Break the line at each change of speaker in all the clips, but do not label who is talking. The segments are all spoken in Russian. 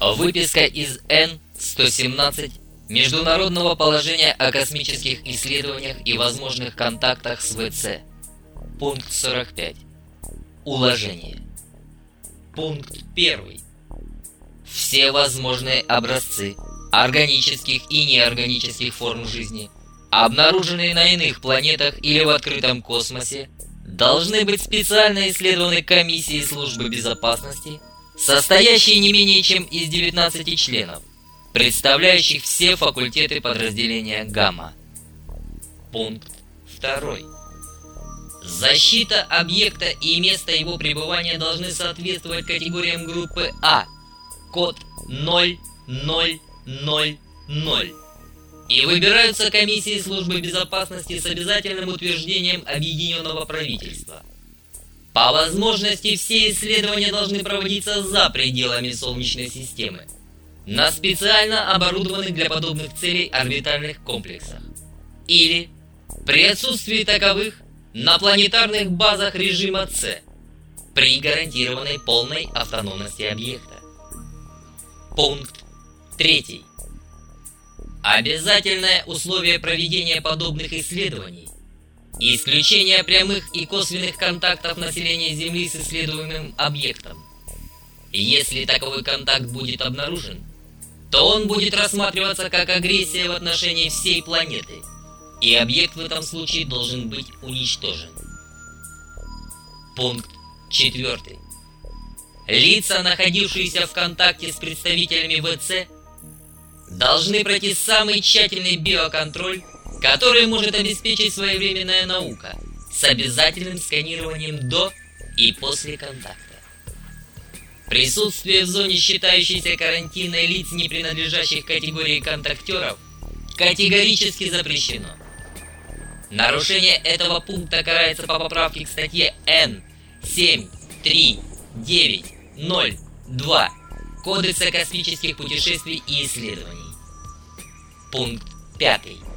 Выписка из Н-117 Международного положения о космических исследованиях и возможных контактах с ВЦ. Пункт 45. Уложение. Пункт 1. Все возможные образцы органических и неорганических форм жизни, обнаруженные на иных планетах или в открытом космосе, должны быть специально исследованы комиссией службы безопасности, состоящей не менее чем из 19 членов, представляющих все факультеты подразделения «Гамма». Пункт 2. Защита объекта и место его пребывания должны соответствовать категориям группы А. Код 0000. И выбираются комиссии службы безопасности с обязательным утверждением объединенного правительства. По возможности все исследования должны проводиться за пределами Солнечной системы, на специально оборудованных для подобных целей орбитальных комплексах. Или, при отсутствии таковых, на планетарных базах режима С, при гарантированной полной автономности объекта. Пункт 3. Обязательное условие проведения подобных исследований – исключение прямых и косвенных контактов населения Земли с исследуемым объектом. Если таковой контакт будет обнаружен, то он будет рассматриваться как агрессия в отношении всей планеты, и объект в этом случае должен быть уничтожен. Пункт 4. Лица, находившиеся в контакте с представителями ВЦ, должны пройти самый тщательный биоконтроль, который может обеспечить своевременная наука с обязательным сканированием до и после контакта. Присутствие в зоне считающейся карантинной лиц, не принадлежащих категории контактеров, категорически запрещено. Нарушение этого пункта карается по поправке к статье Н 7.3.9.0.2 Кодекса космических путешествий и исследований. Пункт 5.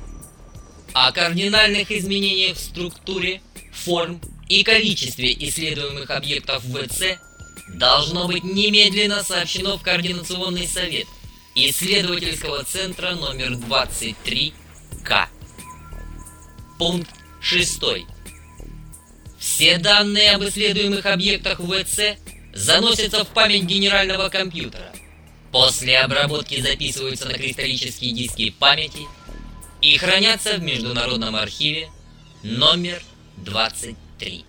О кардинальных изменениях в структуре, форм и количестве исследуемых объектов ВЦ должно быть немедленно сообщено в Координационный совет исследовательского центра номер 23К. Пункт 6. Все данные об исследуемых объектах ВЦ заносятся в память генерального компьютера. После обработки записываются на кристаллические диски памяти и хранятся в Международном архиве номер 23.